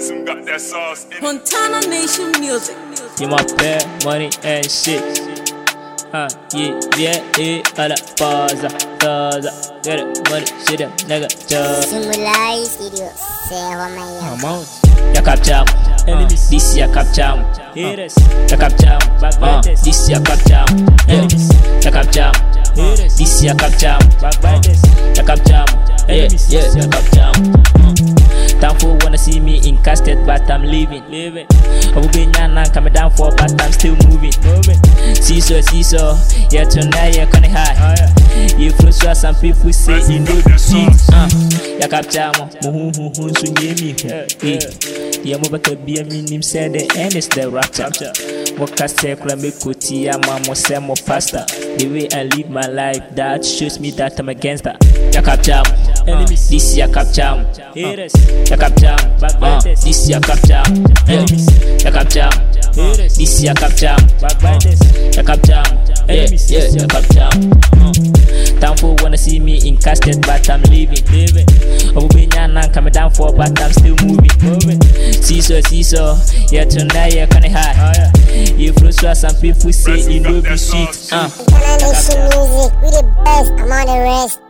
Tyson got that sauce in it. Montana Nation Music. You my pay money and shit. Huh, yeah, yeah, yeah, alla pausa, pausa. Get it, money, shit, up, nigga, just. Sumulayi Studio Serra Manhã Amount. Ya capture, uh, this ya capture, haters. Ya capture, uh, this ya capture, enemies. Ya capture, uh, this ya capture, ya capture, yeah, yeah, ya capture. Thankful wanna see me in casket, but I'm leaving. Leaving. I will be nana coming down for, but I'm still moving. Moving. Seesaw, seesaw, yeah tonight yeah kinda high. You feel so some people say you know the shit. Uh, ya capture mo, mo hu hu so nye mi hu. Eh, yeah mo baka be a minim say the end is the rapture. Mo kase kula me koti ya ma mo say mo faster. The way I live my life, that shows me that I'm a gangster. Ya capture mo, uh, this ya capture mo. Haters, ya capture mo, uh, this ya capture mo. Enemies, ya capture mo, this ya capture mo. Ya capture mo, yeah, yeah, ya capture mo. Thankful wanna see me in casket, but I'm leaving. leaving. Oh, be nana coming down for, but I'm still moving. moving. Seesaw, seesaw, yeah tonight yeah kinda high. You feel so some people say you know be shit. Uh. Montana Nation Music We the best I'm on the rest